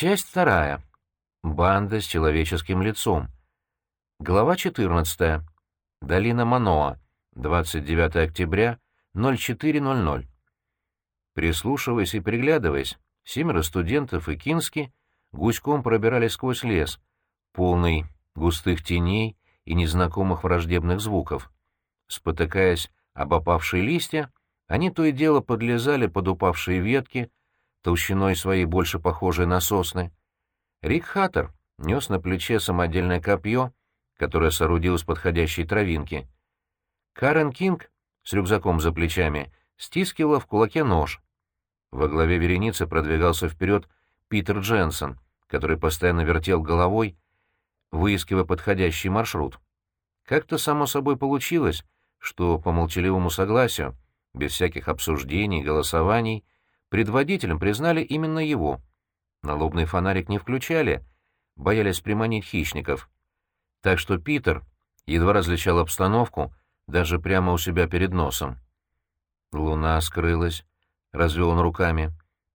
Часть вторая. Банда с человеческим лицом. Глава 14. Долина Маноа. 29 октября, 04.00. Прислушиваясь и приглядываясь, семеро студентов и Кински гуськом пробирались сквозь лес, полный густых теней и незнакомых враждебных звуков. Спотыкаясь об опавшие листья, они то и дело подлезали под упавшие ветки, толщиной своей больше похожие на сосны. Рик Хаттер нес на плече самодельное копье, которое соорудил из подходящей травинки. Карен Кинг с рюкзаком за плечами стискивала в кулаке нож. Во главе вереницы продвигался вперед Питер Дженсен, который постоянно вертел головой, выискивая подходящий маршрут. Как-то само собой получилось, что по молчаливому согласию, без всяких обсуждений, голосований, предводителем признали именно его. Налобный фонарик не включали, боялись приманить хищников. Так что Питер едва различал обстановку даже прямо у себя перед носом. Луна скрылась, — развел он руками.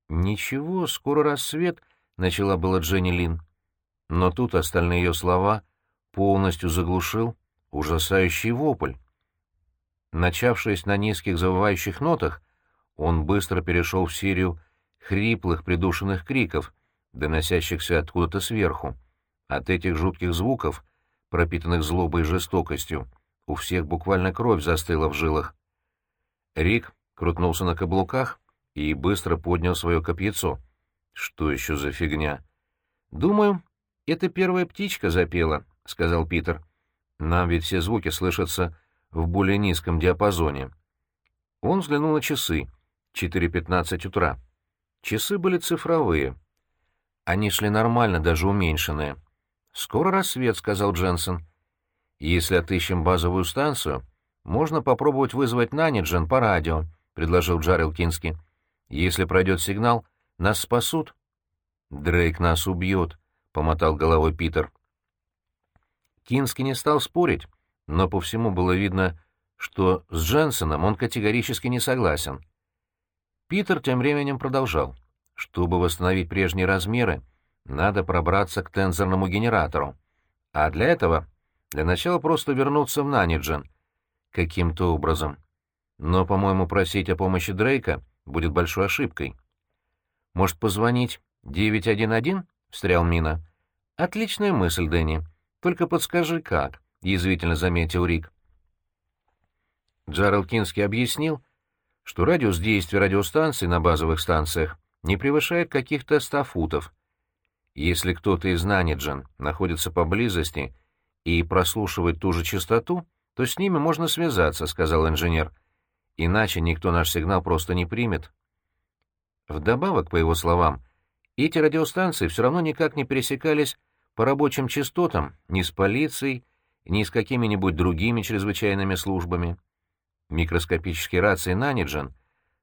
«Ничего, скоро рассвет», — начала была Дженни Лин. Но тут остальные ее слова полностью заглушил ужасающий вопль. Начавшись на низких завывающих нотах, он быстро перешел в серию хриплых придушенных криков, доносящихся откуда-то сверху. От этих жутких звуков, пропитанных злобой и жестокостью, у всех буквально кровь застыла в жилах. Рик крутнулся на каблуках и быстро поднял свое копьецо. «Что еще за фигня?» «Думаю, это первая птичка запела», — сказал Питер. «Нам ведь все звуки слышатся в более низком диапазоне». Он взглянул на часы. 4.15 утра. Часы были цифровые. Они шли нормально, даже уменьшенные. «Скоро рассвет», — сказал Дженсен. «Если отыщем базовую станцию, можно попробовать вызвать Наниджен по радио», — предложил Джарел Кински. Если пройдет сигнал, нас спасут. Дрейк нас убьет, — помотал головой Питер. Кински не стал спорить, но по всему было видно, что с Дженсоном он категорически не согласен. Питер тем временем продолжал. Чтобы восстановить прежние размеры, надо пробраться к тензорному генератору. А для этого, для начала просто вернуться в Наниджен. Каким-то образом. Но, по-моему, просить о помощи Дрейка — будет большой ошибкой. «Может, позвонить 911?» — встрял Мина. «Отличная мысль, Дэнни. Только подскажи, как», — язвительно заметил Рик. Джарел Кински объяснил, что радиус действия радиостанций на базовых станциях не превышает каких-то ста футов. Если кто-то из Наниджен находится поблизости и прослушивает ту же частоту, то с ними можно связаться, — сказал инженер. — Иначе никто наш сигнал просто не примет. Вдобавок, по его словам, эти радиостанции все равно никак не пересекались по рабочим частотам ни с полицией, ни с какими-нибудь другими чрезвычайными службами. Микроскопические рации Наниджен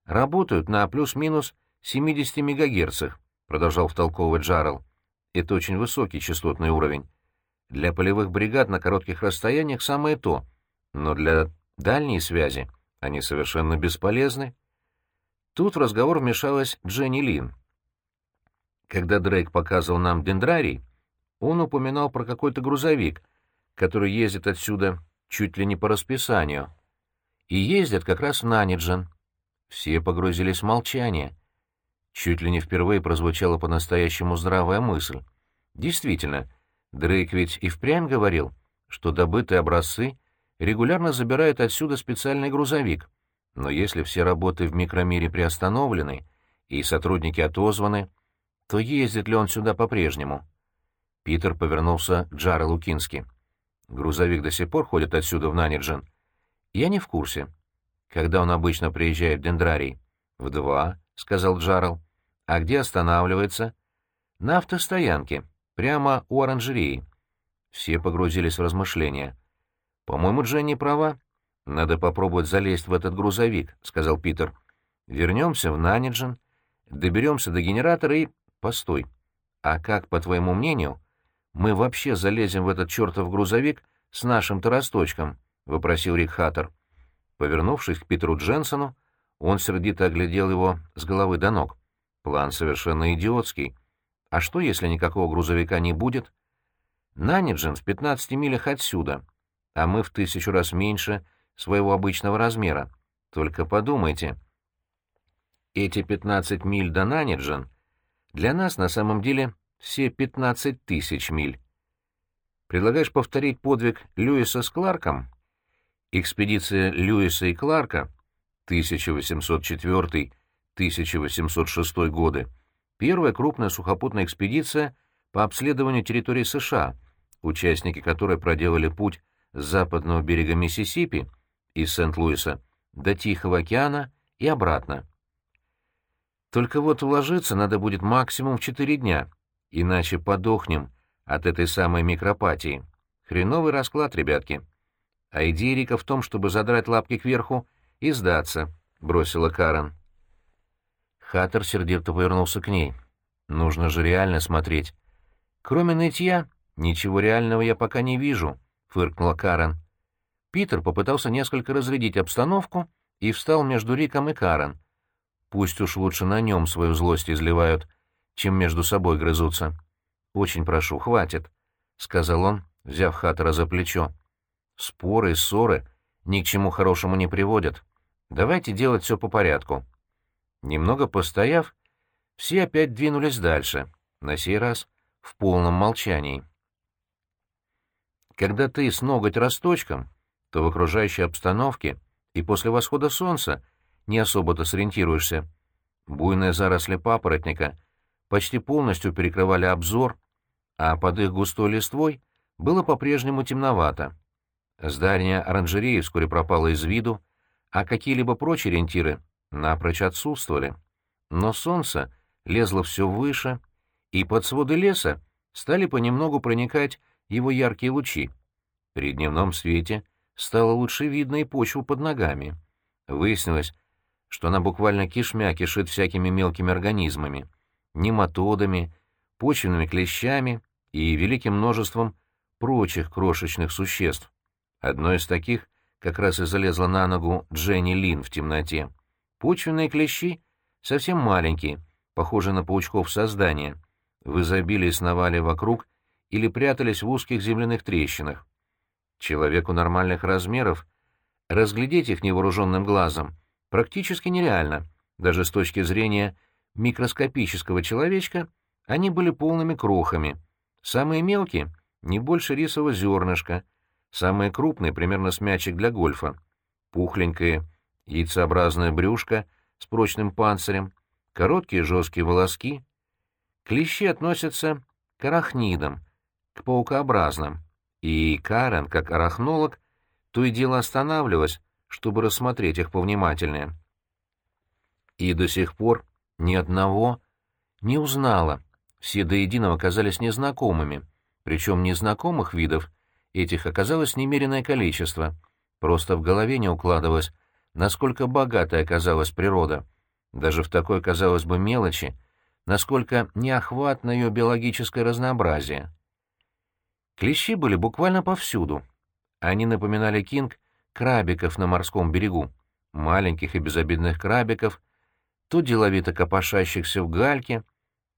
работают на плюс-минус 70 МГц, продолжал втолковывать Джарл. Это очень высокий частотный уровень. Для полевых бригад на коротких расстояниях самое то, но для дальней связи — они совершенно бесполезны. Тут в разговор вмешалась Дженни Лин. Когда Дрейк показывал нам дендрарий, он упоминал про какой-то грузовик, который ездит отсюда чуть ли не по расписанию. И ездят как раз в Наниджен. Все погрузились в молчание. Чуть ли не впервые прозвучала по-настоящему здравая мысль. Действительно, Дрейк ведь и впрямь говорил, что добытые образцы регулярно забирает отсюда специальный грузовик, но если все работы в микромире приостановлены и сотрудники отозваны, то ездит ли он сюда по-прежнему? Питер повернулся к Джарелу Кински. Грузовик до сих пор ходит отсюда в Наниджен? Я не в курсе. Когда он обычно приезжает в Дендрарий? В два, — сказал Джарел. А где останавливается? На автостоянке, прямо у оранжереи. Все погрузились в размышления. «По-моему, Дженни права. Надо попробовать залезть в этот грузовик», — сказал Питер. «Вернемся в Наниджен, доберемся до генератора и...» «Постой. А как, по твоему мнению, мы вообще залезем в этот чертов грузовик с нашим-то росточком?» — вопросил Рик Хаттер. Повернувшись к Питеру Дженсону, он сердито оглядел его с головы до ног. План совершенно идиотский. А что, если никакого грузовика не будет? Наниджен в 15 милях отсюда, а мы в тысячу раз меньше своего обычного размера. Только подумайте. Эти 15 миль до Наниджен для нас на самом деле все 15 тысяч миль. Предлагаешь повторить подвиг Льюиса с Кларком? Экспедиция Льюиса и Кларка 1804-1806 годы первая крупная сухопутная экспедиция по обследованию территории США, участники которой проделали путь с западного берега Миссисипи из Сент-Луиса до Тихого океана и обратно. Только вот уложиться надо будет максимум в четыре дня, иначе подохнем от этой самой микропатии. Хреновый расклад, ребятки. А идея Рика в том, чтобы задрать лапки кверху и сдаться, — бросила Карен. Хаттер сердито повернулся к ней. «Нужно же реально смотреть. Кроме нытья, ничего реального я пока не вижу», — фыркнула Карен. Питер попытался несколько разрядить обстановку и встал между Риком и Карен. Пусть уж лучше на нем свою злость изливают, чем между собой грызутся. «Очень прошу, хватит», — сказал он, взяв Хаттера за плечо. «Споры и ссоры ни к чему хорошему не приводят. Давайте делать все по порядку». Немного постояв, все опять двинулись дальше, на сей раз в полном молчании. Когда ты с ноготь росточком, то в окружающей обстановке и после восхода солнца не особо-то сориентируешься. Буйные заросли папоротника почти полностью перекрывали обзор, а под их густой листвой было по-прежнему темновато. Здание оранжереи вскоре пропало из виду, а какие-либо прочие ориентиры напрочь отсутствовали. Но солнце лезло все выше, и под своды леса стали понемногу проникать его яркие лучи. При дневном свете стало лучше видно и почву под ногами. Выяснилось, что она буквально кишмя кишит всякими мелкими организмами, нематодами, почвенными клещами и великим множеством прочих крошечных существ. Одно из таких как раз и залезла на ногу Дженни Лин в темноте. Почвенные клещи совсем маленькие, похожие на паучков создания, в изобилии сновали вокруг или прятались в узких земляных трещинах. Человеку нормальных размеров разглядеть их невооруженным глазом практически нереально, даже с точки зрения микроскопического человечка они были полными крохами. Самые мелкие — не больше рисового зернышка, самые крупные — примерно с мячик для гольфа, пухленькие яйцеобразное брюшко с прочным панцирем, короткие жесткие волоски. Клещи относятся к арахнидам, к паукообразным, и Карен, как арахнолог, то и дело останавливалась, чтобы рассмотреть их повнимательнее. И до сих пор ни одного не узнала, все до единого казались незнакомыми, причем незнакомых видов этих оказалось немереное количество, просто в голове не укладывалось, насколько богатой оказалась природа, даже в такой, казалось бы, мелочи, насколько неохватно ее биологическое разнообразие. Клещи были буквально повсюду. Они напоминали Кинг крабиков на морском берегу, маленьких и безобидных крабиков, то деловито копошащихся в гальке,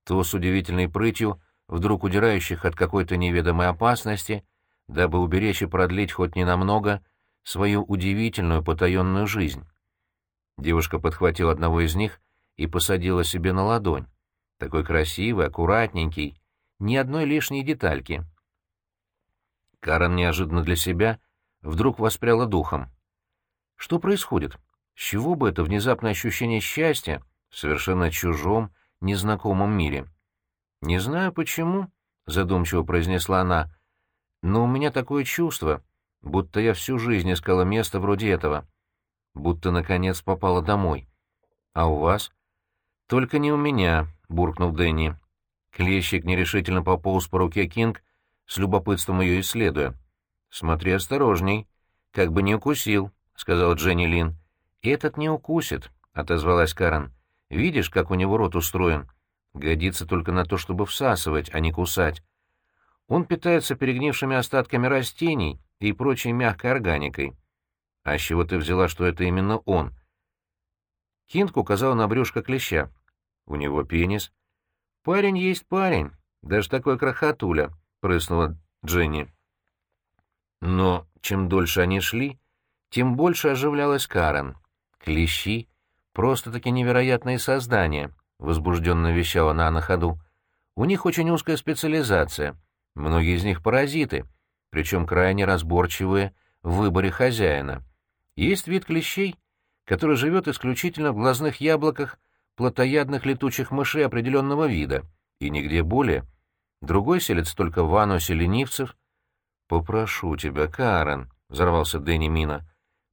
то с удивительной прытью, вдруг удирающих от какой-то неведомой опасности, дабы уберечь и продлить хоть ненамного свою удивительную потаенную жизнь. Девушка подхватила одного из них и посадила себе на ладонь. Такой красивый, аккуратненький, ни одной лишней детальки. Карен неожиданно для себя вдруг воспряла духом. Что происходит? С чего бы это внезапное ощущение счастья в совершенно чужом, незнакомом мире? «Не знаю почему», — задумчиво произнесла она, — «но у меня такое чувство, будто я всю жизнь искала место вроде этого, будто, наконец, попала домой. А у вас? Только не у меня, — буркнул Дэнни. Клещик нерешительно пополз по руке Кинг, с любопытством ее исследуя. «Смотри осторожней, как бы не укусил», — сказал Дженни Лин. «Этот не укусит», — отозвалась Карен. «Видишь, как у него рот устроен? Годится только на то, чтобы всасывать, а не кусать. Он питается перегнившими остатками растений и прочей мягкой органикой. А с чего ты взяла, что это именно он? Кинг указал на брюшко клеща. У него пенис. «Парень есть парень, даже такой крохотуля», — прыснула Дженни. Но чем дольше они шли, тем больше оживлялась Карен. Клещи — просто-таки невероятные создания, — возбужденно вещала она на ходу. У них очень узкая специализация. Многие из них паразиты, причем крайне разборчивые в выборе хозяина. Есть вид клещей, который живет исключительно в глазных яблоках плотоядных летучих мышей определенного вида, и нигде более. Другой селится только в анусе ленивцев. «Попрошу тебя, Карен», — взорвался Дэнни Мина.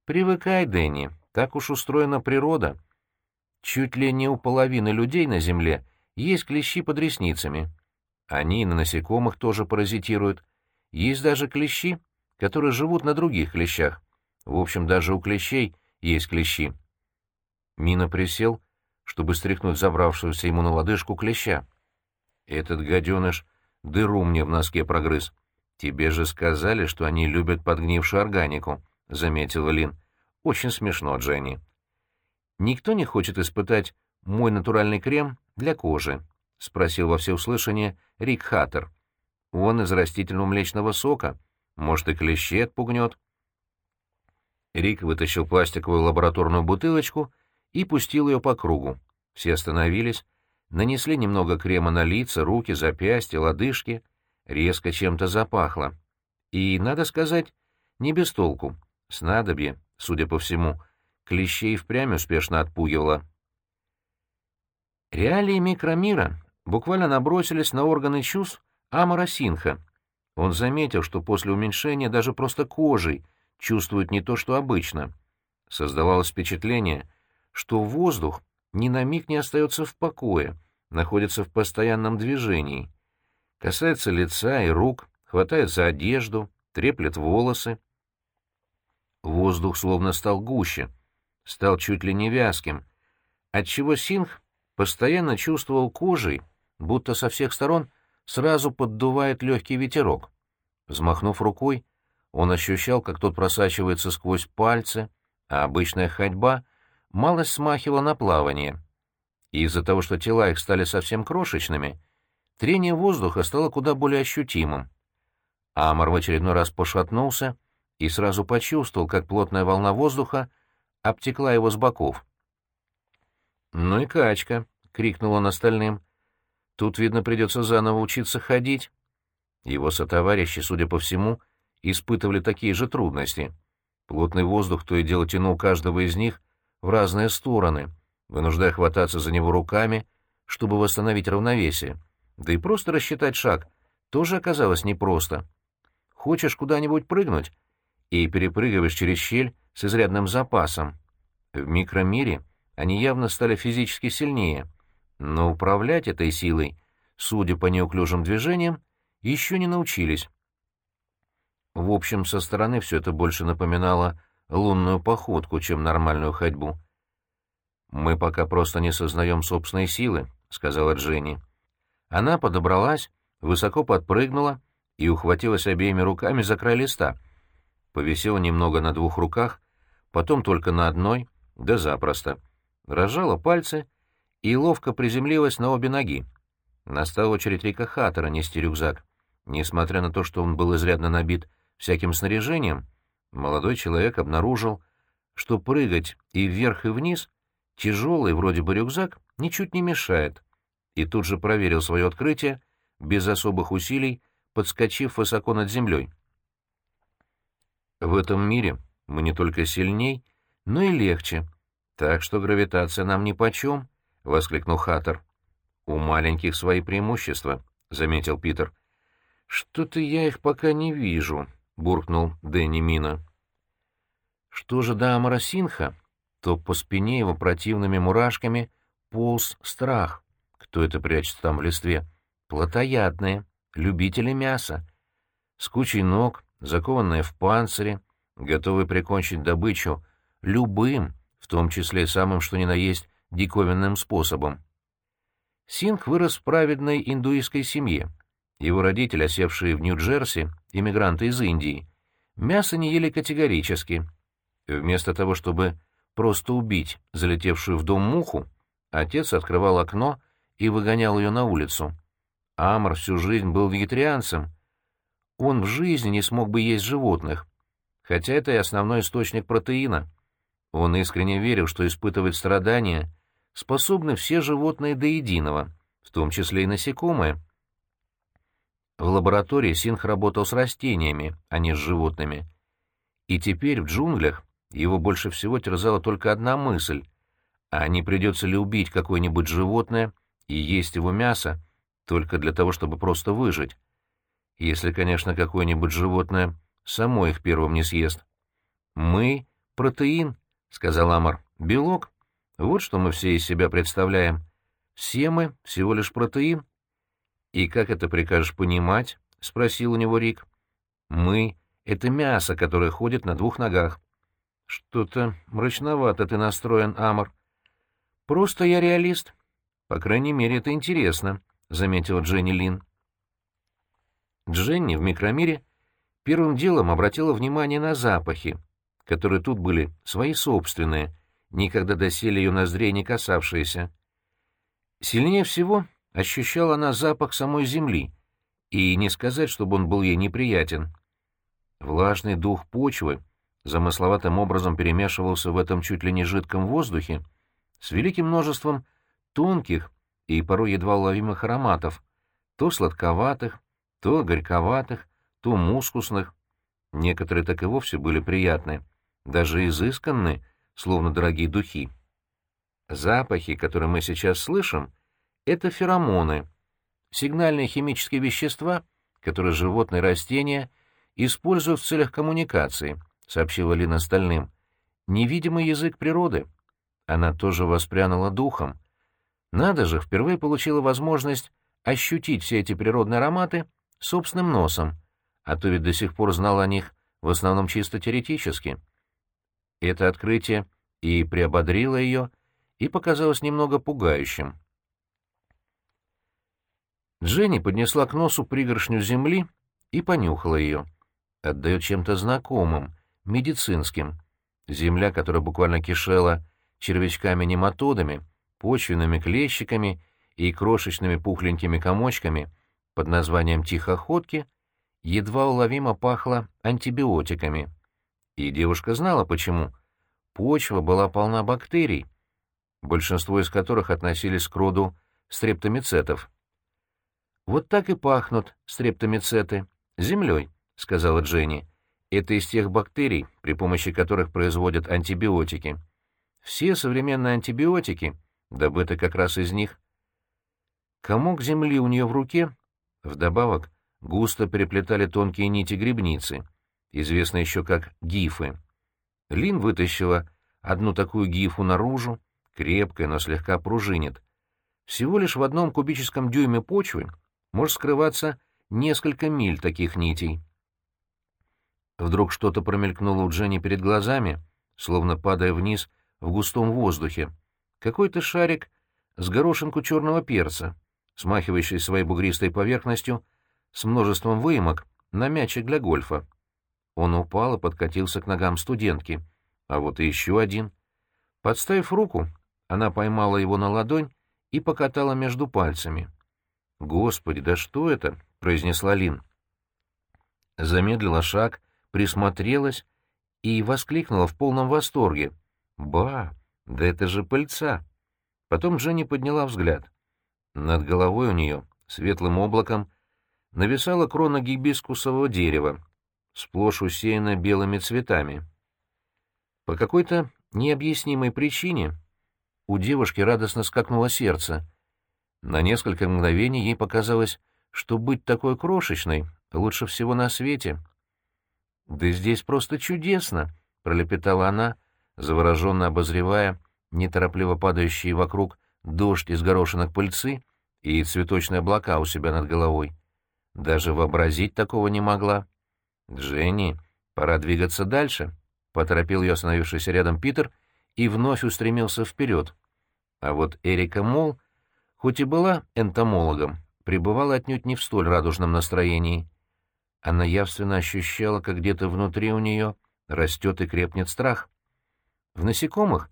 «Привыкай, Дэнни, так уж устроена природа. Чуть ли не у половины людей на Земле есть клещи под ресницами. Они на насекомых тоже паразитируют. Есть даже клещи, которые живут на других клещах. В общем, даже у клещей есть клещи». Мина присел, чтобы стряхнуть забравшегося ему на лодыжку клеща. «Этот гаденыш дыру мне в носке прогрыз. Тебе же сказали, что они любят подгнившую органику», — заметила Лин. «Очень смешно, Дженни». «Никто не хочет испытать мой натуральный крем для кожи?» — спросил во всеуслышание Рик Хаттер. «Он из растительного млечного сока. Может, и клещей отпугнет». Рик вытащил пластиковую лабораторную бутылочку и пустил ее по кругу. Все остановились, нанесли немного крема на лица, руки, запястья, лодыжки. Резко чем-то запахло. И, надо сказать, не без толку. Снадобье, судя по всему, клещей впрямь успешно отпугивало. Реалии микромира буквально набросились на органы чувств Амара Синха. Он заметил, что после уменьшения даже просто кожей чувствует не то, что обычно. Создавалось впечатление, что воздух ни на миг не остается в покое, находится в постоянном движении. Касается лица и рук, хватает за одежду, треплет волосы. Воздух словно стал гуще, стал чуть ли не вязким, отчего Синх постоянно чувствовал кожей, будто со всех сторон сразу поддувает легкий ветерок. Взмахнув рукой, он ощущал, как тот просачивается сквозь пальцы, а обычная ходьба малость смахивала на плавание. Из-за того, что тела их стали совсем крошечными, трение воздуха стало куда более ощутимым. Амар в очередной раз пошатнулся и сразу почувствовал, как плотная волна воздуха обтекла его с боков. «Ну и качка!» — крикнул он остальным. «Тут, видно, придется заново учиться ходить». Его сотоварищи, судя по всему, испытывали такие же трудности. Плотный воздух то и дело тянул каждого из них в разные стороны, вынуждая хвататься за него руками, чтобы восстановить равновесие. Да и просто рассчитать шаг тоже оказалось непросто. Хочешь куда-нибудь прыгнуть и перепрыгиваешь через щель с изрядным запасом. В микромире они явно стали физически сильнее, но управлять этой силой, судя по неуклюжим движениям, еще не научились. В общем, со стороны все это больше напоминало лунную походку, чем нормальную ходьбу. «Мы пока просто не сознаем собственной силы», — сказала Дженни. Она подобралась, высоко подпрыгнула и ухватилась обеими руками за край листа. Повисела немного на двух руках, потом только на одной, да запросто. Разжала пальцы и ловко приземлилась на обе ноги. Настала очередь Рика Хаттера нести рюкзак. Несмотря на то, что он был изрядно набит всяким снаряжением, молодой человек обнаружил, что прыгать и вверх, и вниз тяжелый вроде бы рюкзак ничуть не мешает, и тут же проверил свое открытие, без особых усилий, подскочив высоко над землей. В этом мире мы не только сильней, но и легче, так что гравитация нам нипочем, — воскликнул Хаттер. — У маленьких свои преимущества, — заметил Питер. — Что-то я их пока не вижу, — буркнул Дэнни Мина. Что же до Амарасинха, то по спине его противными мурашками полз страх. Кто это прячется там в листве? Плотоядные, любители мяса. С кучей ног, закованные в панцире, готовые прикончить добычу любым, в том числе самым что ни на есть диковинным способом. Синг вырос в праведной индуистской семье. Его родители, осевшие в Нью-Джерси, иммигранты из Индии, мясо не ели категорически. Вместо того, чтобы просто убить залетевшую в дом муху, отец открывал окно и выгонял ее на улицу. Амр всю жизнь был вегетарианцем. Он в жизни не смог бы есть животных, хотя это и основной источник протеина. Он искренне верил, что испытывать страдания способны все животные до единого, в том числе и насекомые. В лаборатории Синх работал с растениями, а не с животными. И теперь в джунглях его больше всего терзала только одна мысль — а не придется ли убить какое-нибудь животное и есть его мясо только для того, чтобы просто выжить? Если, конечно, какое-нибудь животное само их первым не съест. «Мы — протеин», — сказал Амар. «Белок. Вот что мы все из себя представляем. Все мы — всего лишь протеин». «И как это прикажешь понимать?» — спросил у него Рик. «Мы — это мясо, которое ходит на двух ногах». «Что-то мрачновато ты настроен, Амар», «Просто я реалист. По крайней мере, это интересно», — заметила Дженни Лин. Дженни в микромире первым делом обратила внимание на запахи, которые тут были свои собственные, никогда доселе ее ноздрей не касавшиеся. Сильнее всего ощущала она запах самой земли, и не сказать, чтобы он был ей неприятен. Влажный дух почвы замысловатым образом перемешивался в этом чуть ли не жидком воздухе, с великим множеством тонких и порой едва уловимых ароматов, то сладковатых, то горьковатых, то мускусных. Некоторые так и вовсе были приятны, даже изысканны, словно дорогие духи. Запахи, которые мы сейчас слышим, — это феромоны, сигнальные химические вещества, которые животные и растения используют в целях коммуникации, — сообщила Лина остальным. Невидимый язык природы — она тоже воспрянула духом. Надо же, впервые получила возможность ощутить все эти природные ароматы собственным носом, а то ведь до сих пор знала о них в основном чисто теоретически. Это открытие и приободрило ее, и показалось немного пугающим. Дженни поднесла к носу пригоршню земли и понюхала ее. Отдает чем-то знакомым, медицинским. Земля, которая буквально кишела червячками-нематодами, почвенными клещиками и крошечными пухленькими комочками под названием тихоходки, едва уловимо пахло антибиотиками. И девушка знала, почему. Почва была полна бактерий, большинство из которых относились к роду стрептомицетов. «Вот так и пахнут стрептомицеты. Землей», — сказала Дженни. «Это из тех бактерий, при помощи которых производят антибиотики». Все современные антибиотики добыты как раз из них. Комок земли у нее в руке, вдобавок, густо переплетали тонкие нити грибницы, известные еще как гифы. Лин вытащила одну такую гифу наружу, крепкая, но слегка пружинит. Всего лишь в одном кубическом дюйме почвы может скрываться несколько миль таких нитей. Вдруг что-то промелькнуло у Дженни перед глазами, словно падая вниз — в густом воздухе. Какой-то шарик с горошинку черного перца, смахивающий своей бугристой поверхностью с множеством выемок на мячик для гольфа. Он упал и подкатился к ногам студентки. А вот и еще один. Подставив руку, она поймала его на ладонь и покатала между пальцами. «Господи, да что это?» — произнесла Лин. Замедлила шаг, присмотрелась и воскликнула в полном восторге. Ба, да это же пыльца. Потом Дженни подняла взгляд. Над головой у нее, светлым облаком, нависала крона гибискусового дерева, сплошь усеянная белыми цветами. По какой-то необъяснимой причине у девушки радостно скакнуло сердце. На несколько мгновений ей показалось, что быть такой крошечной лучше всего на свете. «Да здесь просто чудесно!» — пролепетала она, завороженно обозревая неторопливо падающие вокруг дождь из горошинок пыльцы и цветочные облака у себя над головой. Даже вообразить такого не могла. «Дженни, пора двигаться дальше», — поторопил ее остановившийся рядом Питер и вновь устремился вперед. А вот Эрика Мол, хоть и была энтомологом, пребывала отнюдь не в столь радужном настроении. Она явственно ощущала, как где-то внутри у нее растет и крепнет страх. В насекомых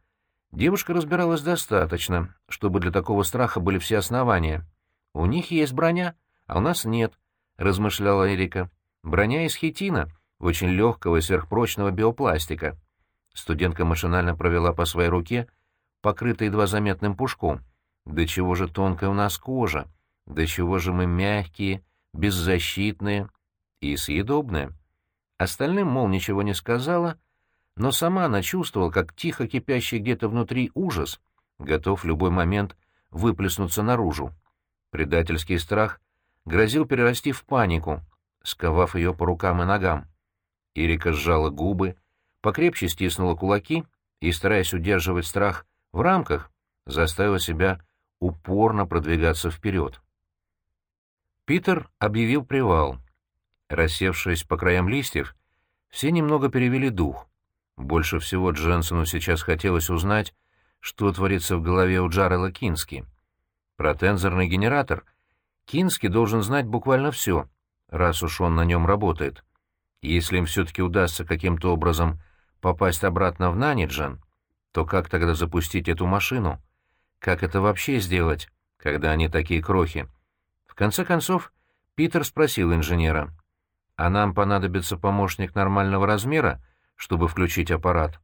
Девушка разбиралась достаточно, чтобы для такого страха были все основания. «У них есть броня, а у нас нет», — размышляла Эрика. «Броня из хитина, очень легкого и сверхпрочного биопластика». Студентка машинально провела по своей руке, покрытой едва заметным пушком. «Да чего же тонкая у нас кожа! Да чего же мы мягкие, беззащитные и съедобные!» Остальным, мол, ничего не сказала, но сама она чувствовала, как тихо кипящий где-то внутри ужас готов в любой момент выплеснуться наружу. Предательский страх грозил перерасти в панику, сковав ее по рукам и ногам. Ирика сжала губы, покрепче стиснула кулаки и, стараясь удерживать страх в рамках, заставила себя упорно продвигаться вперед. Питер объявил привал. Рассевшись по краям листьев, все немного перевели дух. Больше всего Дженсону сейчас хотелось узнать, что творится в голове у Джарела Кински. Про тензорный генератор Кински должен знать буквально все, раз уж он на нем работает. Если им все-таки удастся каким-то образом попасть обратно в Наниджан, то как тогда запустить эту машину? Как это вообще сделать, когда они такие крохи? В конце концов, Питер спросил инженера, «А нам понадобится помощник нормального размера, чтобы включить аппарат?»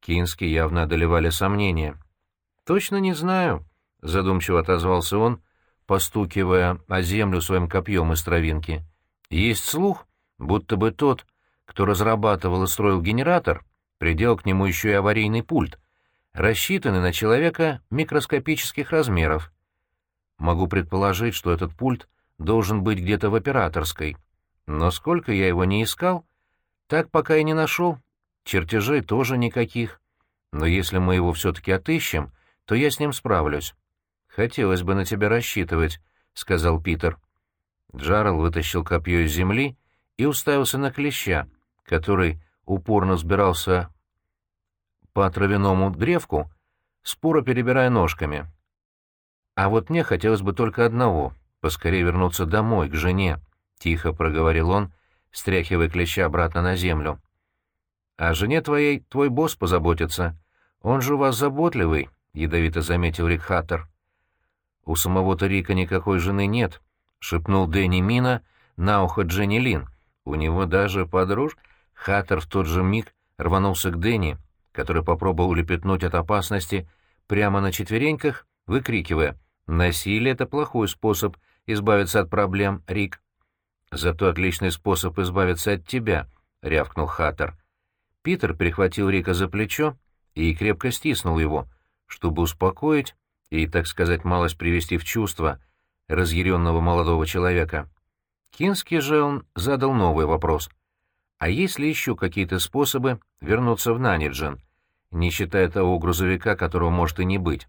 Кински явно одолевали сомнения. «Точно не знаю», — задумчиво отозвался он, постукивая о землю своим копьем из травинки. «Есть слух, будто бы тот, кто разрабатывал и строил генератор, придел к нему еще и аварийный пульт, рассчитанный на человека микроскопических размеров. Могу предположить, что этот пульт должен быть где-то в операторской. Но сколько я его не искал, так пока и не нашел. Чертежей тоже никаких. Но если мы его все-таки отыщем, то я с ним справлюсь. Хотелось бы на тебя рассчитывать, — сказал Питер. Джарл вытащил копье из земли и уставился на клеща, который упорно сбирался по травяному древку, споро перебирая ножками. «А вот мне хотелось бы только одного — поскорее вернуться домой, к жене», — тихо проговорил он, стряхивая клеща обратно на землю. «О жене твоей твой босс позаботится. Он же у вас заботливый», — ядовито заметил Рик Хаттер. «У самого-то Рика никакой жены нет», — шепнул Дэнни Мина на ухо Дженни Лин. «У него даже подруж...» Хаттер в тот же миг рванулся к Дэнни, который попробовал улепетнуть от опасности прямо на четвереньках, выкрикивая «Насилие — это плохой способ избавиться от проблем, Рик». «Зато отличный способ избавиться от тебя», — рявкнул Хаттер. Питер перехватил Рика за плечо и крепко стиснул его, чтобы успокоить и, так сказать, малость привести в чувство разъяренного молодого человека. Кински же он задал новый вопрос. А есть ли еще какие-то способы вернуться в Наниджен, не считая того грузовика, которого может и не быть?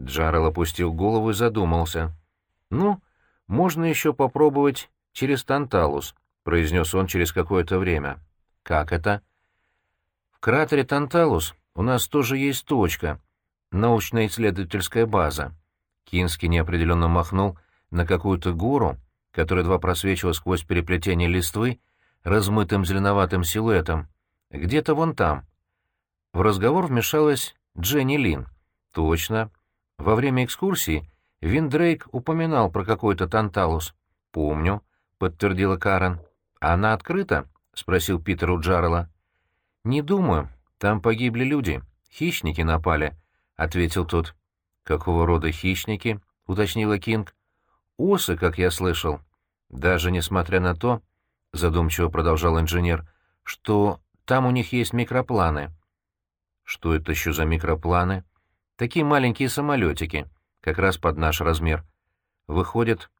Джарел опустил голову и задумался. «Ну, можно еще попробовать через Танталус», — произнес он через какое-то время. «Как это?» «В кратере Танталус у нас тоже есть точка, научно-исследовательская база». Кински неопределенно махнул на какую-то гору, которая едва просвечивала сквозь переплетение листвы, размытым зеленоватым силуэтом. «Где-то вон там». В разговор вмешалась Дженни Лин. «Точно. Во время экскурсии Виндрейк упоминал про какой-то Танталус». «Помню», — подтвердила Карен. «А она открыта?» — спросил Питер у Джарела. «Не думаю. Там погибли люди. Хищники напали», — ответил тот. «Какого рода хищники?» — уточнила Кинг. «Осы, как я слышал. Даже несмотря на то, — задумчиво продолжал инженер, — что там у них есть микропланы. Что это еще за микропланы? Такие маленькие самолетики, как раз под наш размер. Выходит,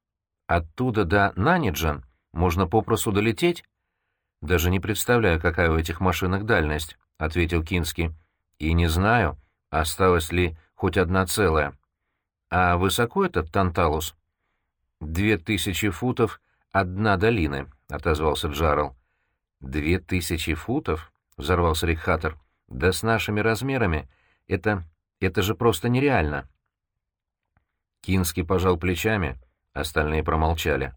оттуда до Наниджан можно попросту долететь? Даже не представляю, какая у этих машинок дальность, — ответил Кински. И не знаю, осталась ли хоть одна целая. А высоко этот Танталус? Две тысячи футов — одна долина, — отозвался Джарл. «Две тысячи футов?» — взорвался Рикхатер. «Да с нашими размерами это... это же просто нереально!» Кинский пожал плечами, остальные промолчали.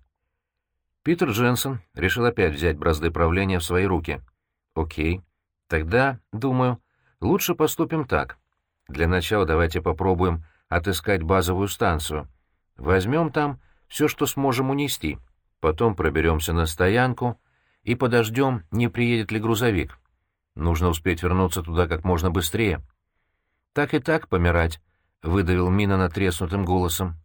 Питер Дженсен решил опять взять бразды правления в свои руки. «Окей, тогда, думаю, лучше поступим так. Для начала давайте попробуем отыскать базовую станцию. Возьмем там все, что сможем унести. Потом проберемся на стоянку и подождем, не приедет ли грузовик. Нужно успеть вернуться туда как можно быстрее. Так и так помирать, — выдавил Мина натреснутым голосом.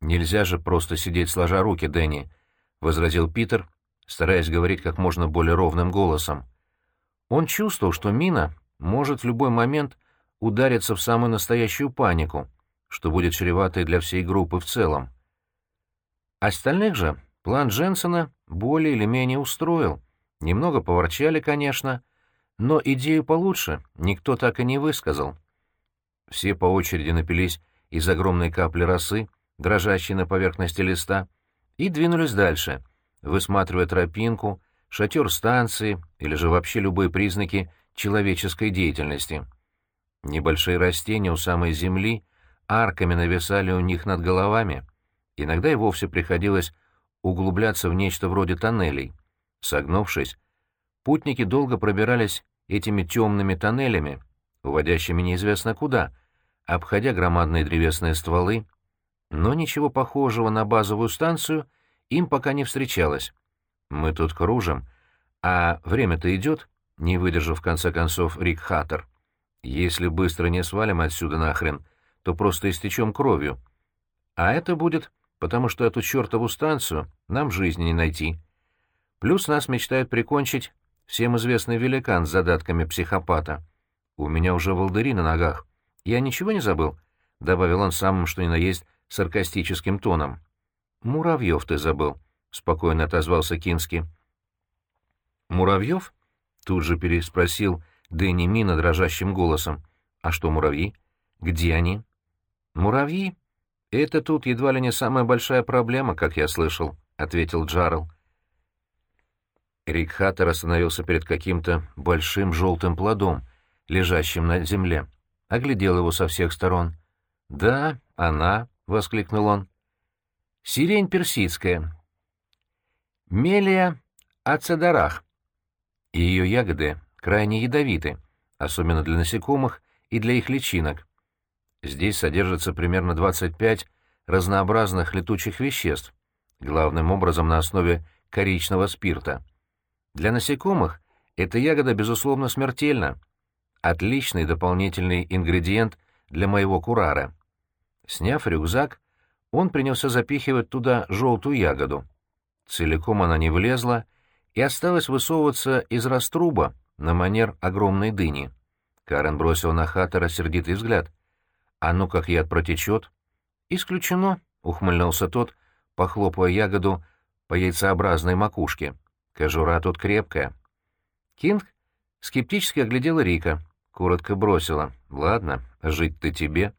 Нельзя же просто сидеть сложа руки, Дэнни, — возразил Питер, стараясь говорить как можно более ровным голосом. Он чувствовал, что Мина может в любой момент удариться в самую настоящую панику, что будет чревато и для всей группы в целом. Остальных же план Дженсона более или менее устроил. Немного поворчали, конечно, но идею получше никто так и не высказал. Все по очереди напились из огромной капли росы, дрожащей на поверхности листа, и двинулись дальше, высматривая тропинку, шатер станции или же вообще любые признаки человеческой деятельности. Небольшие растения у самой земли арками нависали у них над головами. Иногда и вовсе приходилось углубляться в нечто вроде тоннелей. Согнувшись, путники долго пробирались этими темными тоннелями, уводящими неизвестно куда, обходя громадные древесные стволы, но ничего похожего на базовую станцию им пока не встречалось. Мы тут кружим, а время-то идет, не выдержав в конце концов Рик Хаттер. Если быстро не свалим отсюда нахрен, то просто истечем кровью. А это будет, потому что эту чертову станцию нам жизни не найти. Плюс нас мечтают прикончить всем известный великан с задатками психопата. У меня уже волдыри на ногах. Я ничего не забыл?» — добавил он самым что ни на есть саркастическим тоном. «Муравьев ты забыл», — спокойно отозвался Кински. «Муравьев?» — тут же переспросил Дэнни Мина дрожащим голосом. «А что муравьи? Где они?» «Муравьи? Это тут едва ли не самая большая проблема, как я слышал», — ответил Джарл. Рик Хаттер остановился перед каким-то большим желтым плодом, лежащим на земле. Оглядел его со всех сторон. «Да, она», — воскликнул он. «Сирень персидская. Мелия ацедарах. Ее ягоды крайне ядовиты, особенно для насекомых и для их личинок. Здесь содержится примерно 25 разнообразных летучих веществ, главным образом на основе коричного спирта. Для насекомых эта ягода, безусловно, смертельна. Отличный дополнительный ингредиент для моего курара. Сняв рюкзак, он принялся запихивать туда желтую ягоду. Целиком она не влезла и осталась высовываться из раструба на манер огромной дыни. Карен бросил на Хаттера сердитый взгляд. «А ну как яд протечет?» «Исключено», — ухмыльнулся тот, похлопывая ягоду по яйцеобразной макушке. Кожура тут крепкая. Кинг скептически оглядела Рика, коротко бросила. «Ладно, жить ты тебе».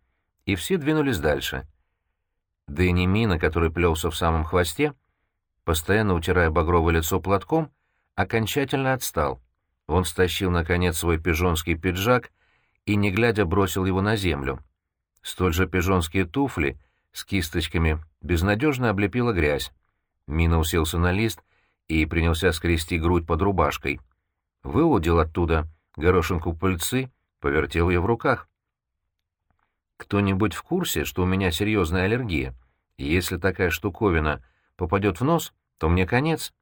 И все двинулись дальше. Дэнни Мина, который плелся в самом хвосте, постоянно утирая багровое лицо платком, окончательно отстал. Он стащил, наконец, свой пижонский пиджак и, не глядя, бросил его на землю. Столь же пижонские туфли с кисточками безнадежно облепила грязь. Мина уселся на лист и принялся скрести грудь под рубашкой. Выудил оттуда горошинку пыльцы, повертел ее в руках. «Кто-нибудь в курсе, что у меня серьезная аллергия? Если такая штуковина попадет в нос, то мне конец».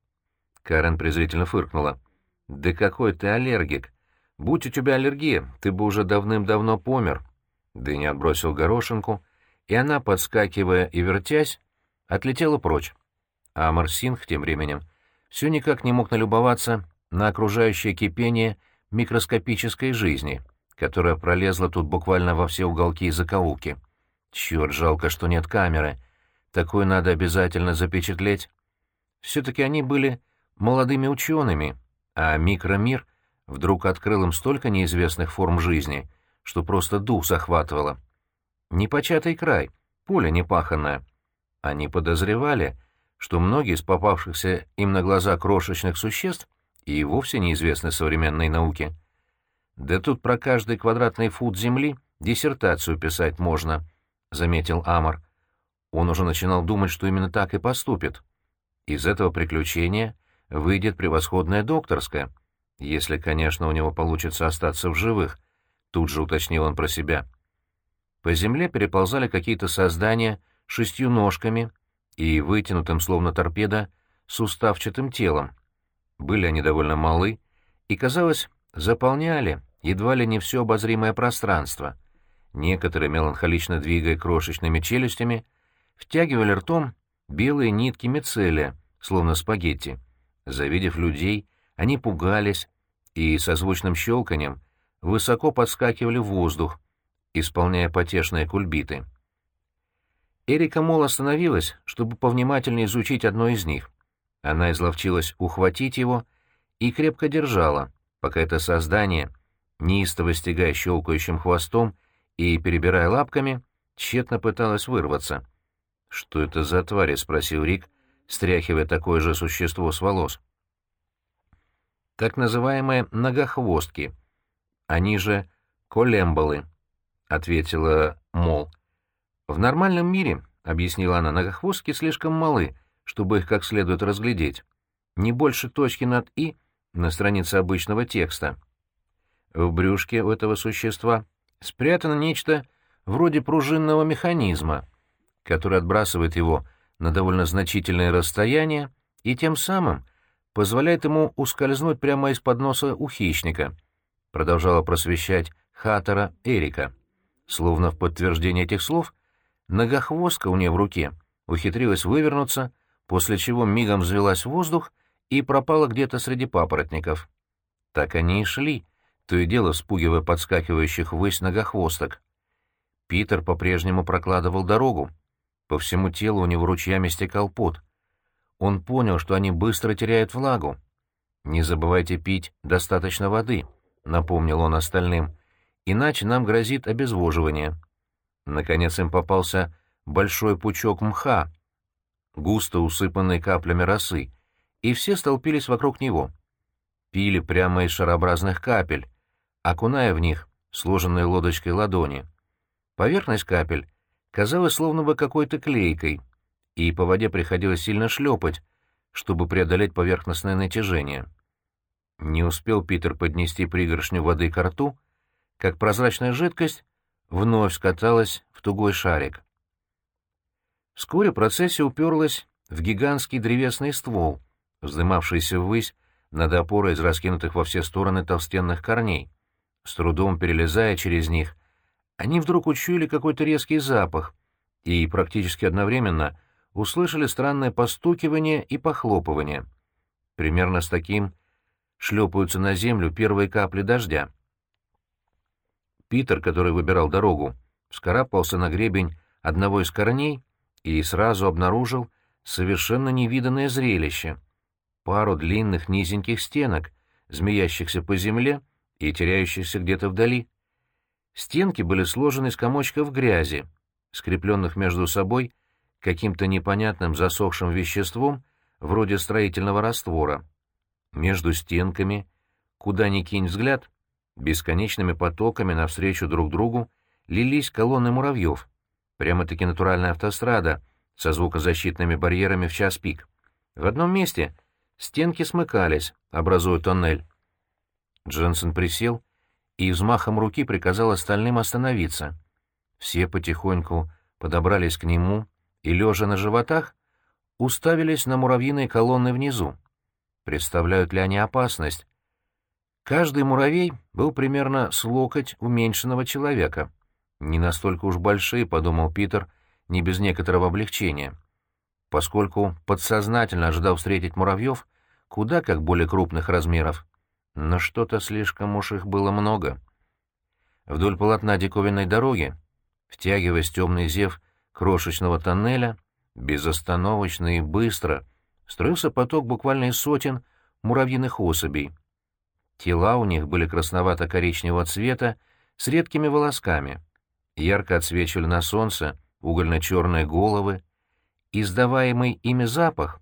Карен презрительно фыркнула. «Да какой ты аллергик! Будь у тебя аллергия, ты бы уже давным-давно помер». Дыня отбросил горошинку, и она, подскакивая и вертясь, отлетела прочь. А Марсинг тем временем все никак не мог налюбоваться на окружающее кипение микроскопической жизни, которая пролезла тут буквально во все уголки и закоулки. Черт, жалко, что нет камеры. Такое надо обязательно запечатлеть. Все-таки они были молодыми учеными, а микромир вдруг открыл им столько неизвестных форм жизни, что просто дух захватывало. Непочатый край, поле непаханное. Они подозревали, что многие из попавшихся им на глаза крошечных существ и вовсе неизвестны современной науке. «Да тут про каждый квадратный фут земли диссертацию писать можно», — заметил Амор. Он уже начинал думать, что именно так и поступит. Из этого приключения выйдет превосходная докторская, если, конечно, у него получится остаться в живых, тут же уточнил он про себя. по земле переползали какие-то создания шестью ножками и вытянутым, словно торпеда, суставчатым телом. Были они довольно малы и, казалось, заполняли едва ли не все обозримое пространство. Некоторые, меланхолично двигая крошечными челюстями, втягивали ртом белые нитки мицелия, словно спагетти. Завидев людей, они пугались и со звучным щелканием высоко подскакивали в воздух, исполняя потешные кульбиты. Эрика Мол остановилась, чтобы повнимательнее изучить одно из них. Она изловчилась ухватить его и крепко держала, пока это создание, неистово стягая щелкающим хвостом и перебирая лапками, тщетно пыталась вырваться. «Что это за твари?» — спросил Рик, стряхивая такое же существо с волос. «Так называемые многохвостки. Они же колемболы», — ответила Мол. «В нормальном мире, — объяснила она, — многохвостки слишком малы, чтобы их как следует разглядеть. Не больше точки над «и» на странице обычного текста. В брюшке у этого существа спрятано нечто вроде пружинного механизма, который отбрасывает его на довольно значительное расстояние и тем самым позволяет ему ускользнуть прямо из-под носа у хищника, продолжала просвещать Хатера Эрика. Словно в подтверждение этих слов, многохвостка у нее в руке ухитрилась вывернуться, после чего мигом взвелась в воздух и пропала где-то среди папоротников. Так они и шли, то и дело спугивая подскакивающих ввысь многохвосток. Питер по-прежнему прокладывал дорогу. По всему телу у него ручьями стекал пот. Он понял, что они быстро теряют влагу. «Не забывайте пить достаточно воды», — напомнил он остальным, — «иначе нам грозит обезвоживание». Наконец им попался большой пучок мха, густо усыпанный каплями росы, и все столпились вокруг него. Пили прямо из шарообразных капель, окуная в них сложенные лодочкой ладони. Поверхность капель казалась словно бы какой-то клейкой, и по воде приходилось сильно шлепать, чтобы преодолеть поверхностное натяжение. Не успел Питер поднести пригоршню воды к рту, как прозрачная жидкость вновь скаталась в тугой шарик. Вскоре процессия уперлась в гигантский древесный ствол, вздымавшийся ввысь над опорой из раскинутых во все стороны толстенных корней. С трудом перелезая через них, они вдруг учуяли какой-то резкий запах и практически одновременно услышали странное постукивание и похлопывание. Примерно с таким шлепаются на землю первые капли дождя. Питер, который выбирал дорогу, вскарабкался на гребень одного из корней и сразу обнаружил совершенно невиданное зрелище — пару длинных низеньких стенок, змеящихся по земле и теряющихся где-то вдали. Стенки были сложены из комочков грязи, скрепленных между собой каким-то непонятным засохшим веществом вроде строительного раствора. Между стенками, куда ни кинь взгляд, бесконечными потоками навстречу друг другу лились колонны муравьев, прямо-таки натуральная автострада со звукозащитными барьерами в час пик. В одном месте стенки смыкались, образуя тоннель. Дженсен присел и взмахом руки приказал остальным остановиться. Все потихоньку подобрались к нему и, лежа на животах, уставились на муравьиные колонны внизу. Представляют ли они опасность? Каждый муравей был примерно с локоть уменьшенного человека. Не настолько уж большие, — подумал Питер, не без некоторого облегчения. Поскольку подсознательно ожидал встретить муравьев куда как более крупных размеров но что-то слишком уж их было много. Вдоль полотна диковинной дороги, втягиваясь темный зев крошечного тоннеля, безостановочно и быстро строился поток буквально из сотен муравьиных особей. Тела у них были красновато-коричневого цвета с редкими волосками, ярко отсвечивали на солнце угольно-черные головы, издаваемый ими запах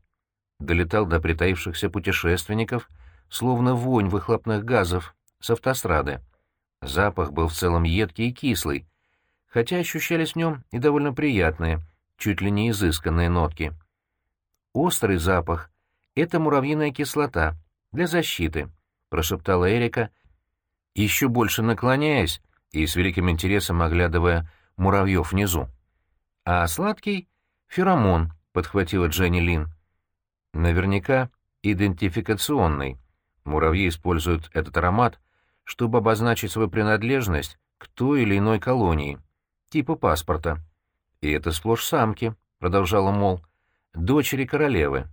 долетал до притаившихся путешественников — словно вонь выхлопных газов с автострады. Запах был в целом едкий и кислый, хотя ощущались в нем и довольно приятные, чуть ли не изысканные нотки. «Острый запах — это муравьиная кислота для защиты», — прошептала Эрика, еще больше наклоняясь и с великим интересом оглядывая муравьев внизу. А сладкий — феромон, подхватила Дженни Лин. Наверняка идентификационный. Муравьи используют этот аромат, чтобы обозначить свою принадлежность к той или иной колонии, типа паспорта. И это сплошь самки, продолжала Мол, дочери королевы.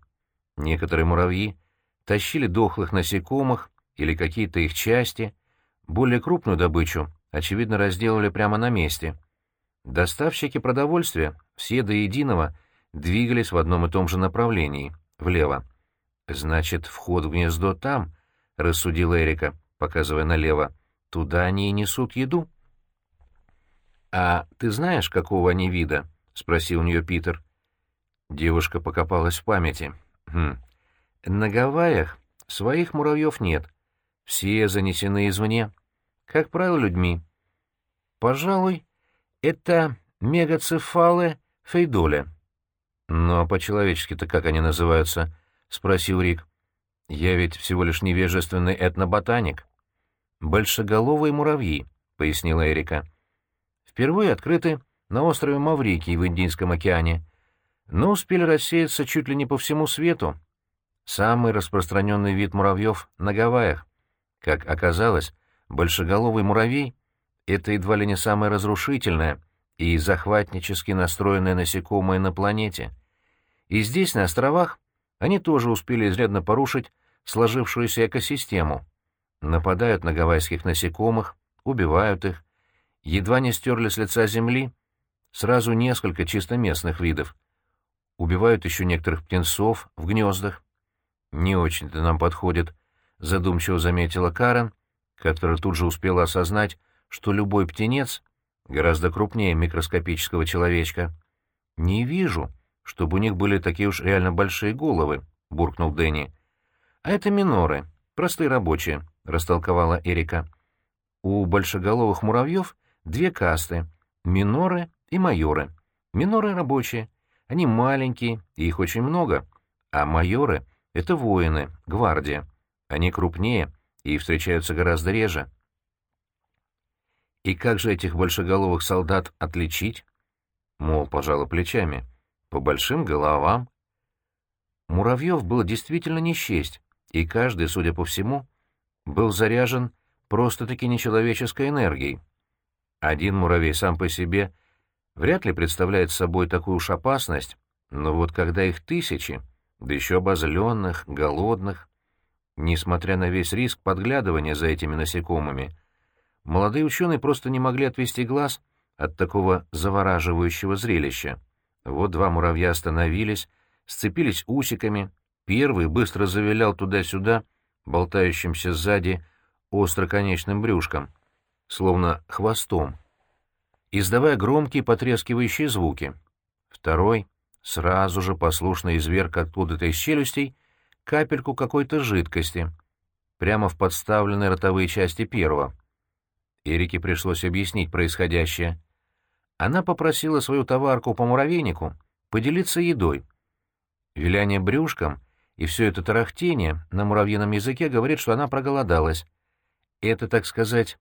Некоторые муравьи тащили дохлых насекомых или какие-то их части, более крупную добычу, очевидно, разделали прямо на месте. Доставщики продовольствия, все до единого, двигались в одном и том же направлении, влево. «Значит, вход в гнездо там», — рассудил Эрика, показывая налево. «Туда они и несут еду». «А ты знаешь, какого они вида?» — спросил у нее Питер. Девушка покопалась в памяти. «Хм. На Гавайях своих муравьев нет. Все занесены извне. Как правило, людьми. Пожалуй, это мегацефалы фейдоля». «Ну а по-человечески-то как они называются?» — спросил Рик. «Я ведь всего лишь невежественный этноботаник». «Большеголовые муравьи», — пояснила Эрика. «Впервые открыты на острове Маврикий в Индийском океане, но успели рассеяться чуть ли не по всему свету. Самый распространенный вид муравьев на Гавайях. Как оказалось, большеголовый муравей — это едва ли не самое разрушительное и захватнически настроенное насекомое на планете. И здесь, на островах, они тоже успели изрядно порушить сложившуюся экосистему. Нападают на гавайских насекомых, убивают их, едва не стерли с лица земли сразу несколько чисто местных видов. Убивают еще некоторых птенцов в гнездах. «Не очень-то нам подходит», — задумчиво заметила Карен, которая тут же успела осознать, что любой птенец гораздо крупнее микроскопического человечка. «Не вижу», чтобы у них были такие уж реально большие головы», — буркнул Дэнни. «А это миноры, простые рабочие», — растолковала Эрика. «У большеголовых муравьев две касты — миноры и майоры. Миноры рабочие, они маленькие, и их очень много, а майоры — это воины, гвардия. Они крупнее и встречаются гораздо реже». «И как же этих большеголовых солдат отличить?» Мол, пожала плечами по большим головам. Муравьев было действительно не счесть, и каждый, судя по всему, был заряжен просто-таки нечеловеческой энергией. Один муравей сам по себе вряд ли представляет собой такую уж опасность, но вот когда их тысячи, да еще обозленных, голодных, несмотря на весь риск подглядывания за этими насекомыми, молодые ученые просто не могли отвести глаз от такого завораживающего зрелища. Вот два муравья остановились, сцепились усиками, первый быстро завилял туда-сюда, болтающимся сзади остроконечным брюшком, словно хвостом, издавая громкие потрескивающие звуки. Второй сразу же послушно изверг откуда-то из челюстей капельку какой-то жидкости, прямо в подставленные ротовые части первого. Эрике пришлось объяснить происходящее — она попросила свою товарку по муравейнику поделиться едой. Виляние брюшком и все это тарахтение на муравьином языке говорит, что она проголодалась. Это, так сказать,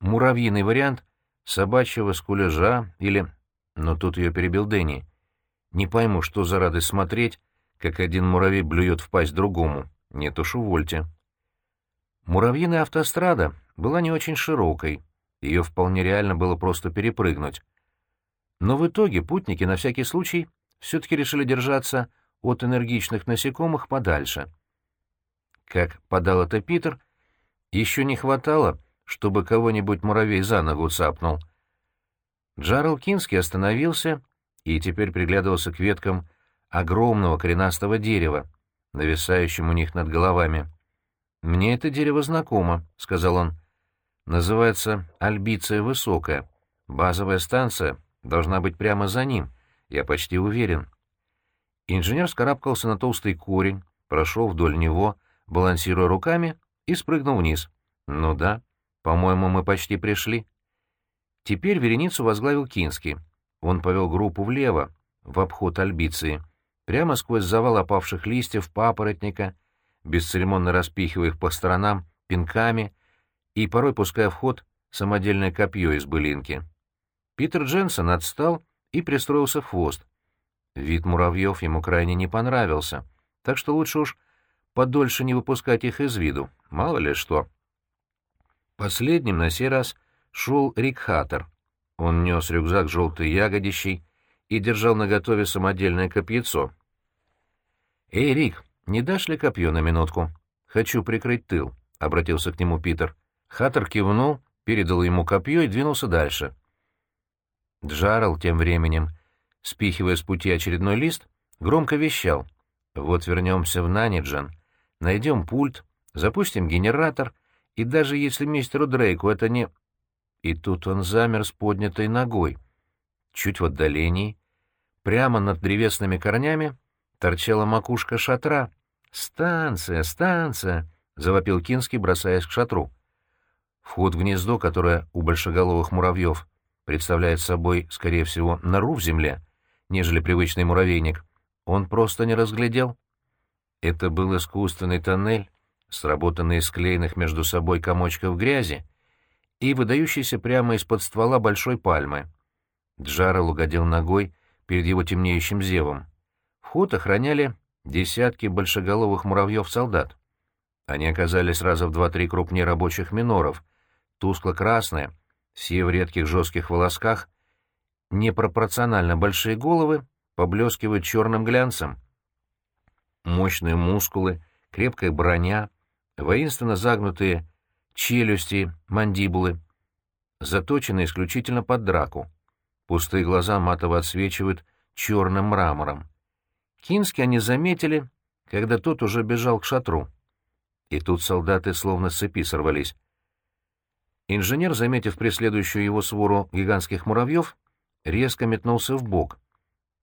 муравьиный вариант собачьего скулежа или... Но тут ее перебил Дэнни. Не пойму, что за радость смотреть, как один муравей блюет в пасть другому. Нет уж, увольте. Муравьиная автострада была не очень широкой. Ее вполне реально было просто перепрыгнуть. Но в итоге путники на всякий случай все-таки решили держаться от энергичных насекомых подальше. Как подал это Питер, еще не хватало, чтобы кого-нибудь муравей за ногу цапнул. Джарл Кинский остановился и теперь приглядывался к веткам огромного коренастого дерева, нависающим у них над головами. «Мне это дерево знакомо», — сказал он. «Называется Альбиция Высокая. Базовая станция должна быть прямо за ним, я почти уверен. Инженер скарабкался на толстый корень, прошел вдоль него, балансируя руками, и спрыгнул вниз. Ну да, по-моему, мы почти пришли. Теперь вереницу возглавил Кинский. Он повел группу влево, в обход Альбиции, прямо сквозь завал опавших листьев папоротника, бесцеремонно распихивая их по сторонам пинками и порой пуская в ход самодельное копье из былинки. Питер Дженсен отстал и пристроился в хвост. Вид муравьев ему крайне не понравился, так что лучше уж подольше не выпускать их из виду, мало ли что. Последним на сей раз шел Рик Хаттер. Он нес рюкзак желтой ягодищей и держал наготове самодельное копьецо. «Эй, Рик, не дашь ли копье на минутку? Хочу прикрыть тыл», — обратился к нему Питер. Хаттер кивнул, передал ему копье и двинулся дальше. Джарл тем временем, спихивая с пути очередной лист, громко вещал. «Вот вернемся в Наниджен, найдем пульт, запустим генератор, и даже если мистеру Дрейку это не...» И тут он замер с поднятой ногой. Чуть в отдалении, прямо над древесными корнями, торчала макушка шатра. «Станция, станция!» — завопил Кинский, бросаясь к шатру. Вход в гнездо, которое у большеголовых муравьев представляет собой, скорее всего, нору в земле, нежели привычный муравейник, он просто не разглядел. Это был искусственный тоннель, сработанный из склеенных между собой комочков грязи и выдающийся прямо из-под ствола большой пальмы. Джарел угодил ногой перед его темнеющим зевом. Вход охраняли десятки большеголовых муравьев-солдат. Они оказались раза в два-три крупнее рабочих миноров, тускло-красные, все в редких жестких волосках, непропорционально большие головы поблескивают черным глянцем. Мощные мускулы, крепкая броня, воинственно загнутые челюсти, мандибулы, заточены исключительно под драку. Пустые глаза матово отсвечивают черным мрамором. Кински они заметили, когда тот уже бежал к шатру. И тут солдаты словно с цепи сорвались. Инженер, заметив преследующую его свору гигантских муравьев, резко метнулся в бок,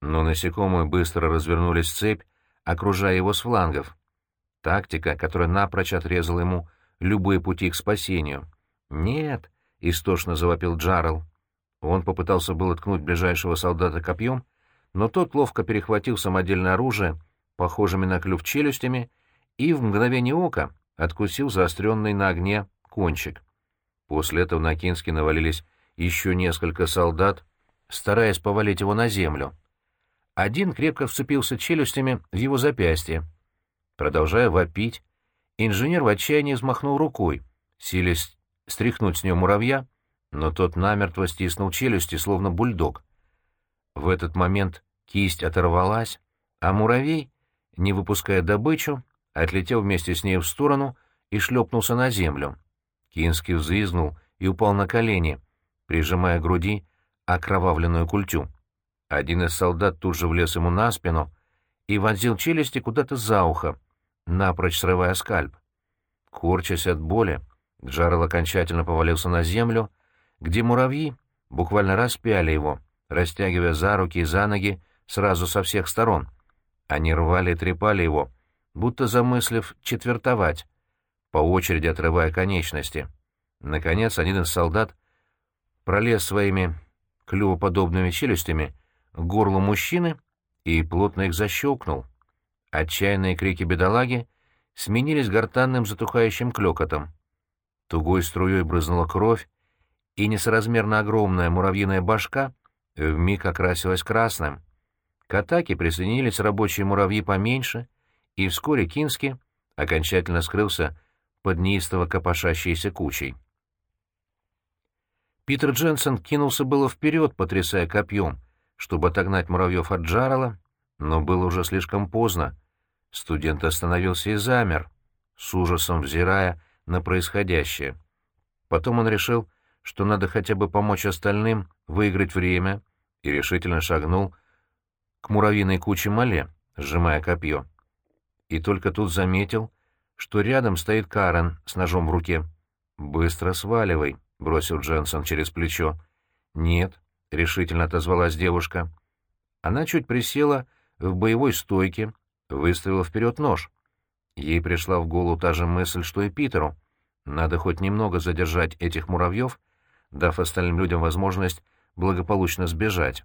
но насекомые быстро развернулись в цепь, окружая его с флангов. Тактика, которая напрочь отрезала ему любые пути к спасению. «Нет!» — истошно завопил Джарл. Он попытался было ткнуть ближайшего солдата копьем, но тот ловко перехватил самодельное оружие, похожими на клюв челюстями, и в мгновение ока откусил заостренный на огне кончик. После этого на Кински навалились еще несколько солдат, стараясь повалить его на землю. Один крепко вцепился челюстями в его запястье. Продолжая вопить, инженер в отчаянии взмахнул рукой, силясь стряхнуть с него муравья, но тот намертво стиснул челюсти, словно бульдог. В этот момент кисть оторвалась, а муравей, не выпуская добычу, отлетел вместе с ней в сторону и шлепнулся на землю. Кинский взвизгнул и упал на колени, прижимая груди окровавленную культю. Один из солдат тут же влез ему на спину и вонзил челюсти куда-то за ухо, напрочь срывая скальп. Корчась от боли, Джарел окончательно повалился на землю, где муравьи буквально распяли его — растягивая за руки и за ноги сразу со всех сторон. Они рвали и трепали его, будто замыслив четвертовать, по очереди отрывая конечности. Наконец, один из солдат пролез своими клювоподобными челюстями к горлу мужчины и плотно их защелкнул. Отчаянные крики бедолаги сменились гортанным затухающим клёкотом. Тугой струей брызнула кровь, и несоразмерно огромная муравьиная башка вмиг окрасилась красным. К атаке присоединились рабочие муравьи поменьше, и вскоре Кински окончательно скрылся под неистово копошащейся кучей. Питер Дженсен кинулся было вперед, потрясая копьем, чтобы отогнать муравьев от Джарала, но было уже слишком поздно. Студент остановился и замер, с ужасом взирая на происходящее. Потом он решил, что надо хотя бы помочь остальным выиграть время и решительно шагнул к муравьиной куче мале, сжимая копье. И только тут заметил, что рядом стоит Карен с ножом в руке. «Быстро сваливай», — бросил Дженсон через плечо. «Нет», — решительно отозвалась девушка. Она чуть присела в боевой стойке, выставила вперед нож. Ей пришла в голову та же мысль, что и Питеру. Надо хоть немного задержать этих муравьев, дав остальным людям возможность благополучно сбежать.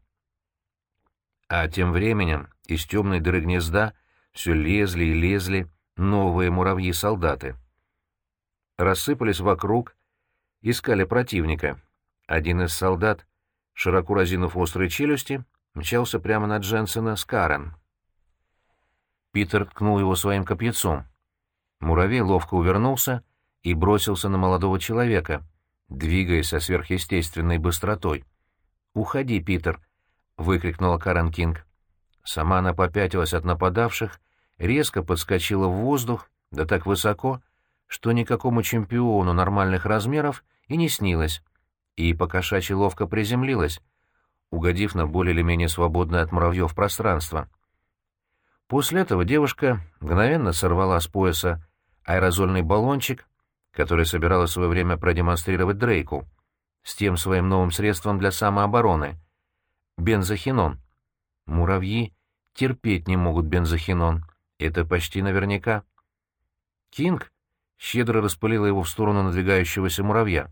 А тем временем из темной дыры гнезда все лезли и лезли новые муравьи-солдаты. Рассыпались вокруг, искали противника. Один из солдат широко разинув острые челюсти, мчался прямо на Дженсена с Карен. Питер ткнул его своим копьяцом. Муравей ловко увернулся и бросился на молодого человека, двигаясь со сверхъестественной быстротой. «Уходи, Питер!» — выкрикнула Карен Кинг. Сама она попятилась от нападавших, резко подскочила в воздух, да так высоко, что никакому чемпиону нормальных размеров и не снилось, и покошачьи ловко приземлилась, угодив на более или менее свободное от муравьев пространство. После этого девушка мгновенно сорвала с пояса аэрозольный баллончик, который собиралась в свое время продемонстрировать Дрейку, с тем своим новым средством для самообороны — бензохинон. Муравьи терпеть не могут бензохинон. Это почти наверняка. Кинг щедро распылила его в сторону надвигающегося муравья.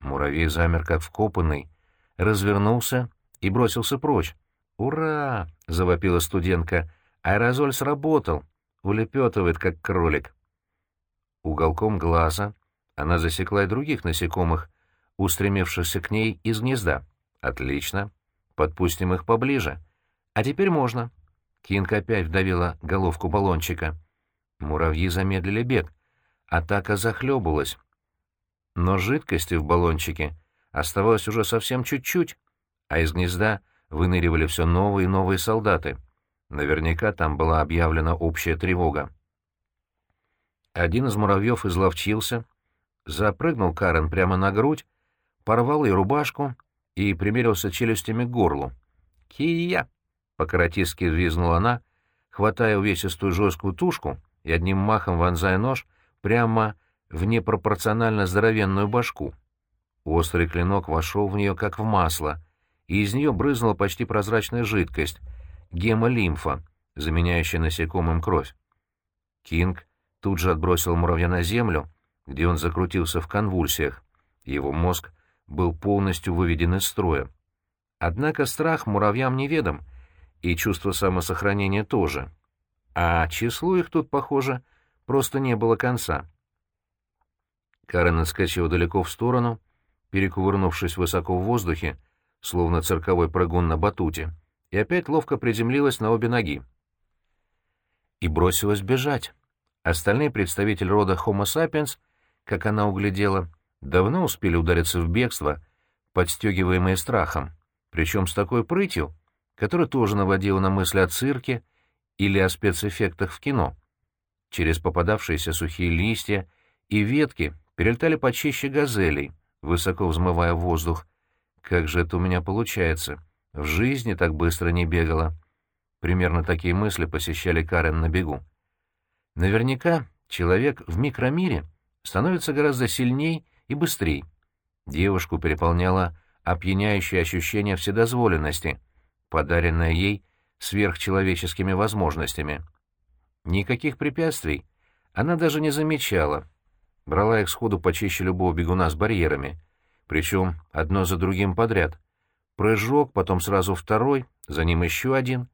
Муравей замер как вкопанный, развернулся и бросился прочь. «Ура!» — завопила студентка. «Аэрозоль сработал! Улепетывает, как кролик!» Уголком глаза она засекла и других насекомых, устремившихся к ней из гнезда. «Отлично! Подпустим их поближе!» А теперь можно. Кинг опять вдавила головку баллончика. Муравьи замедлили бег. Атака захлебывалась. Но жидкости в баллончике оставалось уже совсем чуть-чуть, а из гнезда выныривали все новые и новые солдаты. Наверняка там была объявлена общая тревога. Один из муравьев изловчился, запрыгнул Карен прямо на грудь, порвал ей рубашку и примерился челюстями к горлу. «Кия!» По-каратистски взвизгнула она, хватая увесистую жесткую тушку и одним махом вонзая нож прямо в непропорционально здоровенную башку. Острый клинок вошел в нее как в масло, и из нее брызнула почти прозрачная жидкость — гемолимфа, заменяющая насекомым кровь. Кинг тут же отбросил муравья на землю, где он закрутился в конвульсиях. Его мозг был полностью выведен из строя. Однако страх муравьям неведом, и чувство самосохранения тоже. А числу их тут, похоже, просто не было конца. Карен отскочила далеко в сторону, перекувырнувшись высоко в воздухе, словно цирковой прыгун на батуте, и опять ловко приземлилась на обе ноги. И бросилась бежать. Остальные представители рода Homo sapiens, как она углядела, давно успели удариться в бегство, подстегиваемые страхом, причем с такой прытью, которая тоже наводила на мысли о цирке или о спецэффектах в кино. Через попадавшиеся сухие листья и ветки перелетали почище газелей, высоко взмывая воздух. Как же это у меня получается? В жизни так быстро не бегала. Примерно такие мысли посещали Карен на бегу. Наверняка человек в микромире становится гораздо сильней и быстрей. Девушку переполняло опьяняющее ощущение вседозволенности — подаренная ей сверхчеловеческими возможностями. Никаких препятствий она даже не замечала, брала их сходу почище любого бегуна с барьерами, причем одно за другим подряд. Прыжок, потом сразу второй, за ним еще один.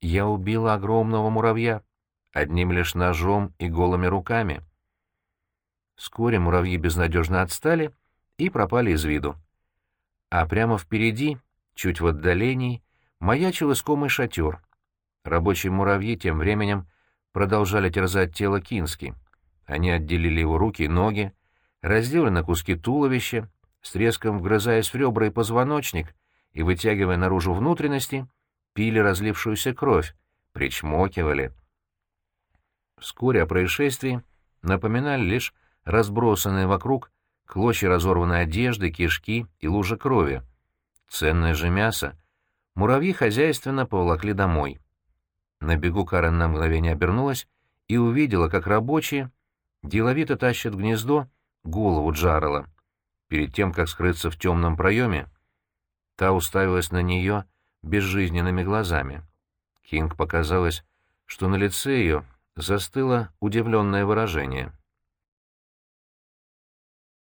Я убила огромного муравья, одним лишь ножом и голыми руками. Вскоре муравьи безнадежно отстали и пропали из виду. А прямо впереди, чуть в отдалении, маячил искомый шатер. Рабочие муравьи тем временем продолжали терзать тело Кински. Они отделили его руки и ноги, разделали на куски туловище, с треском вгрызаясь в ребра и позвоночник и, вытягивая наружу внутренности, пили разлившуюся кровь, причмокивали. Вскоре о происшествии напоминали лишь разбросанные вокруг клочья разорванной одежды, кишки и лужи крови. Ценное же мясо Муравьи хозяйственно поволокли домой. На бегу Карен на мгновение обернулась и увидела, как рабочие деловито тащат гнездо голову Джарела. Перед тем, как скрыться в темном проеме, та уставилась на нее безжизненными глазами. Кинг показалось, что на лице ее застыло удивленное выражение —